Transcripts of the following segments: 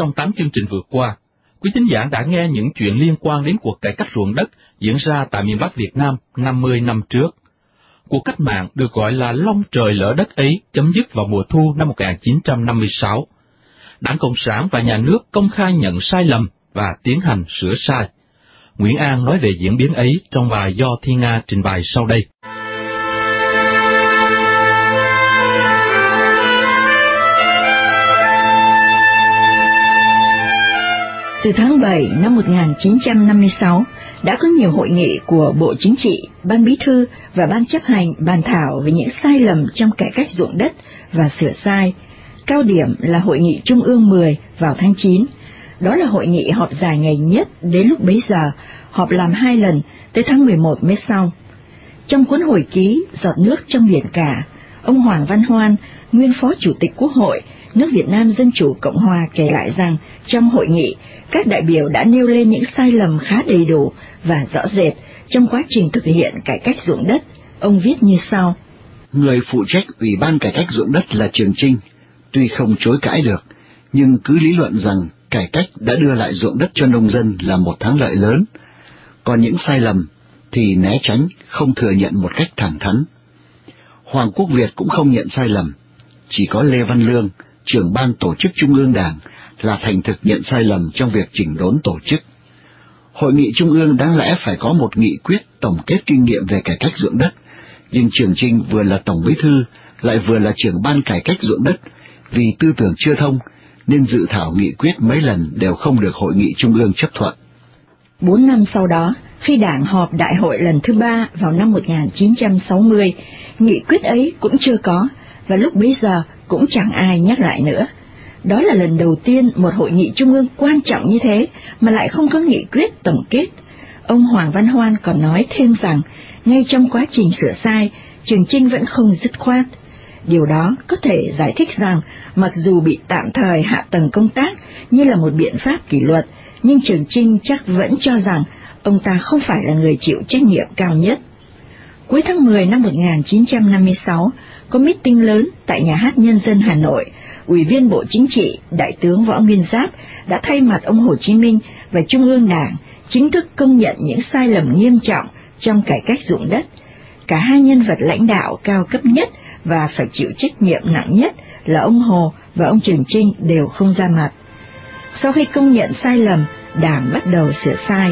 trong 8 chương trình vừa qua, quý thính giả đã nghe những chuyện liên quan đến cuộc cải cách ruộng đất diễn ra tại miền Bắc Việt Nam 50 năm trước. Cuộc cách mạng được gọi là long trời lỡ đất ấy chấm dứt vào mùa thu năm 1956. Đảng Cộng sản và nhà nước công khai nhận sai lầm và tiến hành sửa sai. Nguyễn An nói về diễn biến ấy trong bài do Thiên Nga trình bày sau đây. Từ tháng 7 năm 1956, đã có nhiều hội nghị của Bộ Chính trị, Ban Bí thư và Ban chấp hành bàn thảo về những sai lầm trong cải cách ruộng đất và sửa sai. Cao điểm là Hội nghị Trung ương 10 vào tháng 9. Đó là hội nghị họp dài ngày nhất đến lúc bấy giờ, họp làm hai lần, tới tháng 11 mới xong. Trong cuốn hồi ký Giọt nước trong biển cả, ông Hoàng Văn Hoan, nguyên Phó Chủ tịch Quốc hội, nước Việt Nam Dân Chủ Cộng Hòa kể lại rằng trong hội nghị, các đại biểu đã nêu lên những sai lầm khá đầy đủ và rõ rệt trong quá trình thực hiện cải cách ruộng đất. Ông viết như sau. Người phụ trách Ủy ban Cải cách ruộng đất là Trường Trinh, tuy không chối cãi được, nhưng cứ lý luận rằng cải cách đã đưa lại ruộng đất cho nông dân là một thắng lợi lớn, còn những sai lầm thì né tránh, không thừa nhận một cách thẳng thắn. Hoàng Quốc Việt cũng không nhận sai lầm, chỉ có Lê Văn Lương, trưởng ban tổ chức Trung ương Đảng, là thành thực nhận sai lầm trong việc chỉnh đốn tổ chức. Hội nghị Trung ương đáng lẽ phải có một nghị quyết tổng kết kinh nghiệm về cải cách ruộng đất, nhưng Trường Trinh vừa là Tổng Bí Thư, lại vừa là trưởng ban cải cách ruộng đất, vì tư tưởng chưa thông, nên dự thảo nghị quyết mấy lần đều không được Hội nghị Trung ương chấp thuận. Bốn năm sau đó, khi đảng họp đại hội lần thứ ba vào năm 1960, nghị quyết ấy cũng chưa có, và lúc bấy giờ cũng chẳng ai nhắc lại nữa. Đó là lần đầu tiên một hội nghị trung ương quan trọng như thế mà lại không có nghị quyết tổng kết. Ông Hoàng Văn Hoan còn nói thêm rằng, ngay trong quá trình sửa sai, Trường Trinh vẫn không dứt khoát. Điều đó có thể giải thích rằng, mặc dù bị tạm thời hạ tầng công tác như là một biện pháp kỷ luật, nhưng Trường Trinh chắc vẫn cho rằng ông ta không phải là người chịu trách nhiệm cao nhất. Cuối tháng 10 năm 1956, có meeting lớn tại Nhà hát Nhân dân Hà Nội, Ủy viên Bộ Chính trị, Đại tướng Võ Nguyên Giáp đã thay mặt ông Hồ Chí Minh và Trung ương Đảng chính thức công nhận những sai lầm nghiêm trọng trong cải cách ruộng đất. Cả hai nhân vật lãnh đạo cao cấp nhất và phải chịu trách nhiệm nặng nhất là ông Hồ và ông Trường Trinh đều không ra mặt. Sau khi công nhận sai lầm, Đảng bắt đầu sửa sai.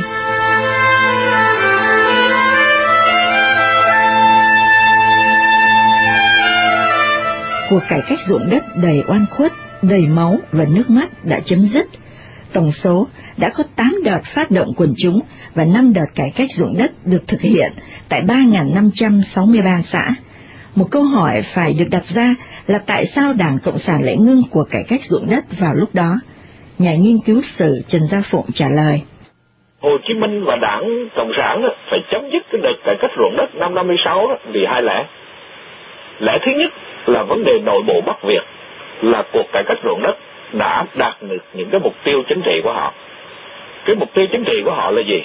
Cuộc cải cách ruộng đất đầy oan khuất, đầy máu và nước mắt đã chấm dứt. Tổng số đã có 8 đợt phát động quần chúng và 5 đợt cải cách ruộng đất được thực hiện tại 3.563 xã. Một câu hỏi phải được đặt ra là tại sao Đảng Cộng sản lại ngưng cuộc cải cách ruộng đất vào lúc đó? Nhà nghiên cứu sử Trần Gia Phụng trả lời. Hồ Chí Minh và Đảng Cộng sản phải chấm dứt cái đợt cải cách ruộng đất năm 56 vì hai lẽ. Lẽ thứ nhất là vấn đề nội bộ Bắc Việt là cuộc cải cách ruộng đất đã đạt được những cái mục tiêu chính trị của họ. Cái mục tiêu chính trị của họ là gì?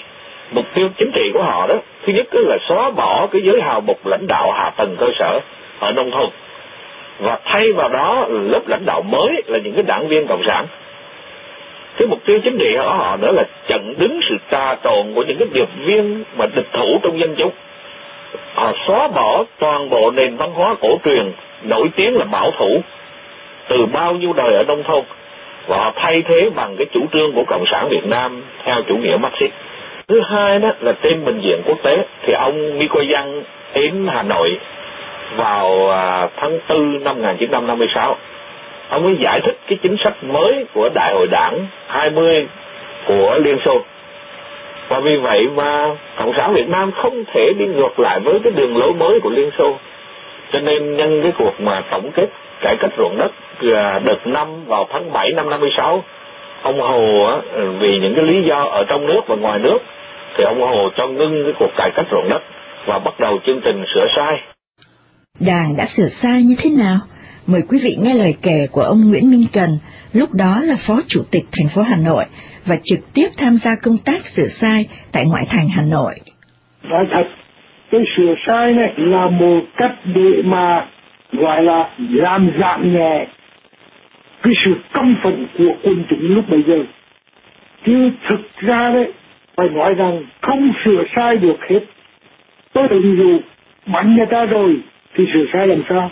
Mục tiêu chính trị của họ đó, thứ nhất là xóa bỏ cái giới hào mục lãnh đạo hạ tầng cơ sở ở nông thôn và thay vào đó lớp lãnh đạo mới là những cái đảng viên cộng sản. Cái mục tiêu chính trị của họ nữa là chặn đứng sự tra trộn của những cái điệp viên mà địch thủ trong dân chúng. Họ xóa bỏ toàn bộ nền văn hóa cổ truyền nổi tiếng là bảo thủ từ bao nhiêu đời ở nông thôn và họ thay thế bằng cái chủ trương của cộng sản Việt Nam theo chủ nghĩa Marxist. Thứ hai đó là trên bình diện quốc tế, thì ông mikoyan đến Hà Nội vào à, tháng 4 năm 1956. Ông ấy giải thích cái chính sách mới của Đại hội Đảng 20 của Liên Xô. Và vì vậy mà Cộng sản Việt Nam không thể đi ngược lại với cái đường lối mới của Liên Xô cho nên nhân cái cuộc mà tổng kết cải cách ruộng đất à, đợt năm vào tháng 7 năm 56 ông Hồ á, vì những cái lý do ở trong nước và ngoài nước thì ông Hồ cho ngưng cái cuộc cải cách ruộng đất và bắt đầu chương trình sửa sai. Đảng đã sửa sai như thế nào? Mời quý vị nghe lời kể của ông Nguyễn Minh Cần, lúc đó là Phó Chủ tịch thành phố Hà Nội và trực tiếp tham gia công tác sửa sai tại ngoại thành Hà Nội. Nói thật, cái sửa sai này là một cách để mà, gọi là, làm giảm nhẹ cái sự căm phẫn của quân chúng lúc bây giờ. Chứ thực ra đấy, phải nói rằng không sửa sai được hết. Tôi ví dụ bắn người ta rồi thì sửa sai làm sao?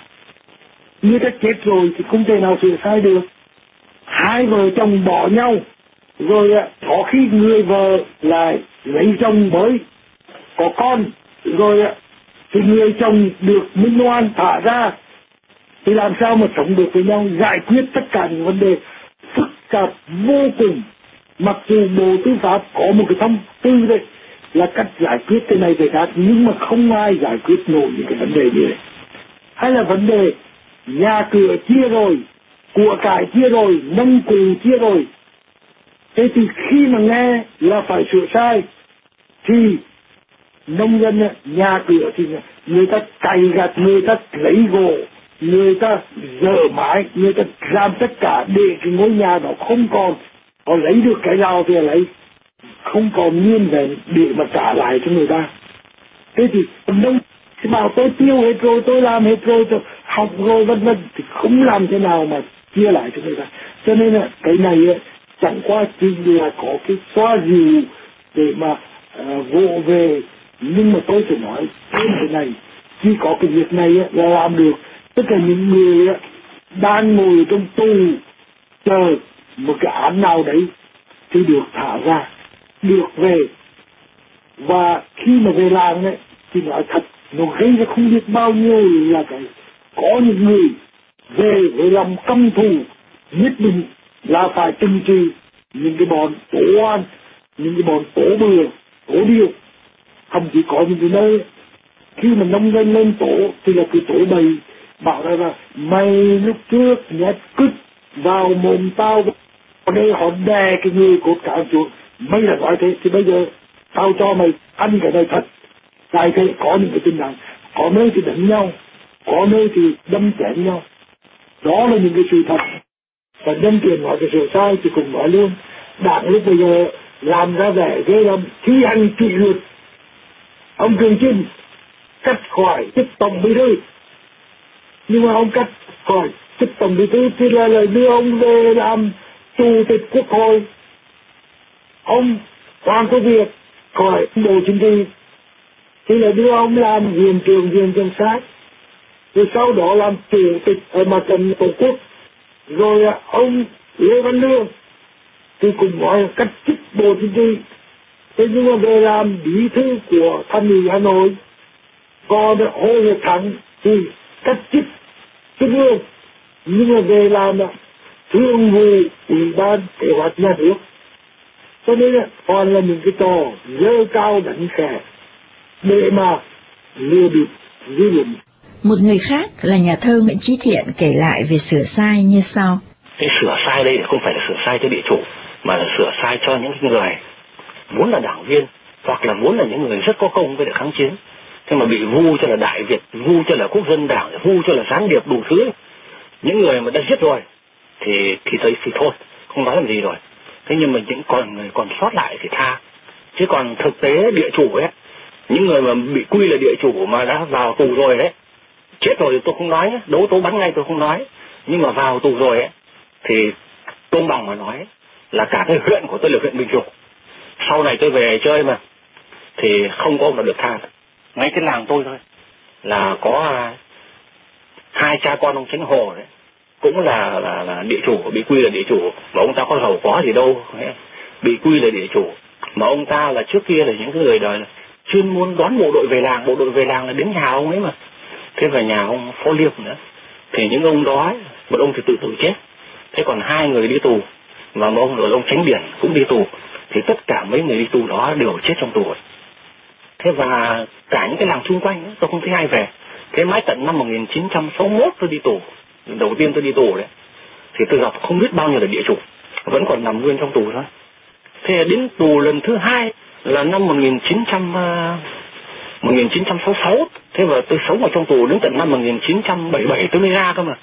Người ta chết rồi thì không thể nào sửa sai được. Hai vợ chồng bỏ nhau, rồi có khi người vợ lại lấy chồng mới, có con rồi thì người chồng được minh oan, thả ra. Thì làm sao mà sống được với nhau? Giải quyết tất cả những vấn đề phức tạp, vô cùng. Mặc dù bộ tư pháp có một cái thông tư đây là cách giải quyết cái này về khác, nhưng mà không ai giải quyết nổi những cái vấn đề như này hay là vấn đề nhà cửa chia rồi, của cải chia rồi, nông cụ chia rồi. Thế thì khi mà nghe là phải sửa sai, thì nông dân nhà cửa thì người ta cày gặt người ta lấy gỗ người ta dở mãi người ta làm tất cả để cái ngôi nhà đó không còn họ lấy được cái nào thì lấy. Không còn nguyên vẹn để mà trả lại cho người ta. Thế thì nông thì bảo tôi tiêu hết rồi tôi làm hết rồi tôi học rồi vân vân thì không làm thế nào mà chia lại cho người ta. Cho nên là cái này chẳng qua chỉ là có cái xoa dịu để mà uh, vỗ về nhưng mà tôi phải nói thêm cái này chỉ có cái việc này là làm được. Tất cả những người đang ngồi trong tù, chờ một cái án nào đấy thì được thả ra, được về. Và khi mà về làng ấy, thì nói thật, nó gây ra không biết bao nhiêu là cái, có những người về với lòng căm thù, nhất định là phải trừng trị những cái bọn tổ oan, những cái bọn tổ bừa tổ điêu không chỉ có những cái nơi. Khi mà nông dân lên tổ, thì là cái tổ bầy, bảo ra là mày lúc trước nhét cứt vào mồm tao ở đây họ đè cái người cột cả chuột. Mấy là nói thế, thì bây giờ tao cho mày ăn cái này thật. Tại thế, có những cái tin rằng có nơi thì đánh nhau, có nơi thì đâm chém nhau. Đó là những cái sự thật. Và nhân tiền nói cái sự sai thì cũng nói luôn. Đảng lúc bây giờ làm ra vẻ ghê lắm thi hành kỷ luật ông Trường Chinh cắt khỏi chức tổng bí thư. Nhưng mà ông cắt khỏi chức tổng bí thư thì là, là đưa ông về làm chủ tịch quốc hội. Ông Hoàng Quốc Việt khỏi bộ chính trị thì là đưa ông làm viện trưởng viện kiểm sát. Rồi sau đó làm chủ tịch ở mặt trận tổ quốc. Rồi à, ông Lê Văn Lương thì cũng nói cách chức bộ chính trị thế nhưng mà về làm bí thư của thành ủy Hà Nội còn Hồ Nhật Thắng thì cách chức trung ương nhưng mà về làm thương vụ ủy ban kế hoạch nhà nước. Cho nên còn là những cái trò dơ cao đánh khẽ để mà lừa bịp dư luận. Một người khác là nhà thơ Nguyễn Chí Thiện kể lại về sửa sai như sau. Cái sửa sai đây không phải là sửa sai cho địa chủ, mà là sửa sai cho những người muốn là đảng viên hoặc là muốn là những người rất có công với được kháng chiến. Thế mà bị vu cho là Đại Việt, vu cho là quốc dân đảng, vu cho là sáng điệp đủ thứ. Những người mà đã giết rồi thì thì thấy thì thôi, không nói làm gì rồi. Thế nhưng mà những còn người còn sót lại thì tha. Chứ còn thực tế địa chủ ấy, những người mà bị quy là địa chủ mà đã vào tù rồi đấy, chết rồi thì tôi không nói đấu tố bắn ngay tôi không nói nhưng mà vào tù rồi ấy thì công bằng mà nói là cả cái huyện của tôi là huyện bình trục sau này tôi về chơi mà thì không có ông nào được tha. Ngay cái làng tôi thôi. Là có à, hai cha con ông tránh hồ đấy. Cũng là, là là địa chủ bị quy là địa chủ. Mà ông ta có giàu có gì đâu. Bị quy là địa chủ. Mà ông ta là trước kia là những người đời chuyên môn đón bộ đội về làng. Bộ đội về làng là đến nhà ông ấy mà. Thế và nhà ông phó liêm nữa. Thì những ông đó một ông thì tự tử chết. Thế còn hai người đi tù. Và một ông rồi ông tránh biển cũng đi tù thì tất cả mấy người đi tù đó đều chết trong tù thế và cả những cái làng xung quanh tôi không thấy ai về. Thế mãi tận năm 1961 tôi đi tù, đầu tiên tôi đi tù đấy, thì tôi gặp không biết bao nhiêu là địa chủ, vẫn còn nằm nguyên trong tù thôi. Thế đến tù lần thứ hai là năm 1900 1966 à, thế và tôi sống ở trong tù đến tận năm 1977 tôi mới ra cơ mà.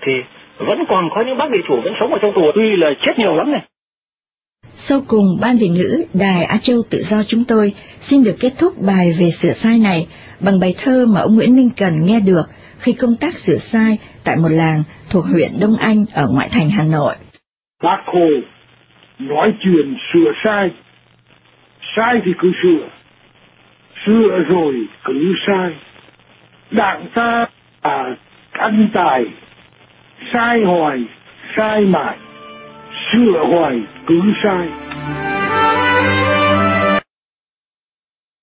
Thì vẫn còn có những bác địa chủ vẫn sống ở trong tù, tuy là chết nhiều lắm này sau cùng ban việt ngữ đài Á Châu tự do chúng tôi xin được kết thúc bài về sửa sai này bằng bài thơ mà ông Nguyễn Minh Cần nghe được khi công tác sửa sai tại một làng thuộc huyện Đông Anh ở ngoại thành Hà Nội. Bác Hồ nói chuyện sửa sai, sai thì cứ sửa, sửa rồi cứ sai. Đảng ta là ăn tài, sai hoài, sai mãi, chưa hoài cứ sai.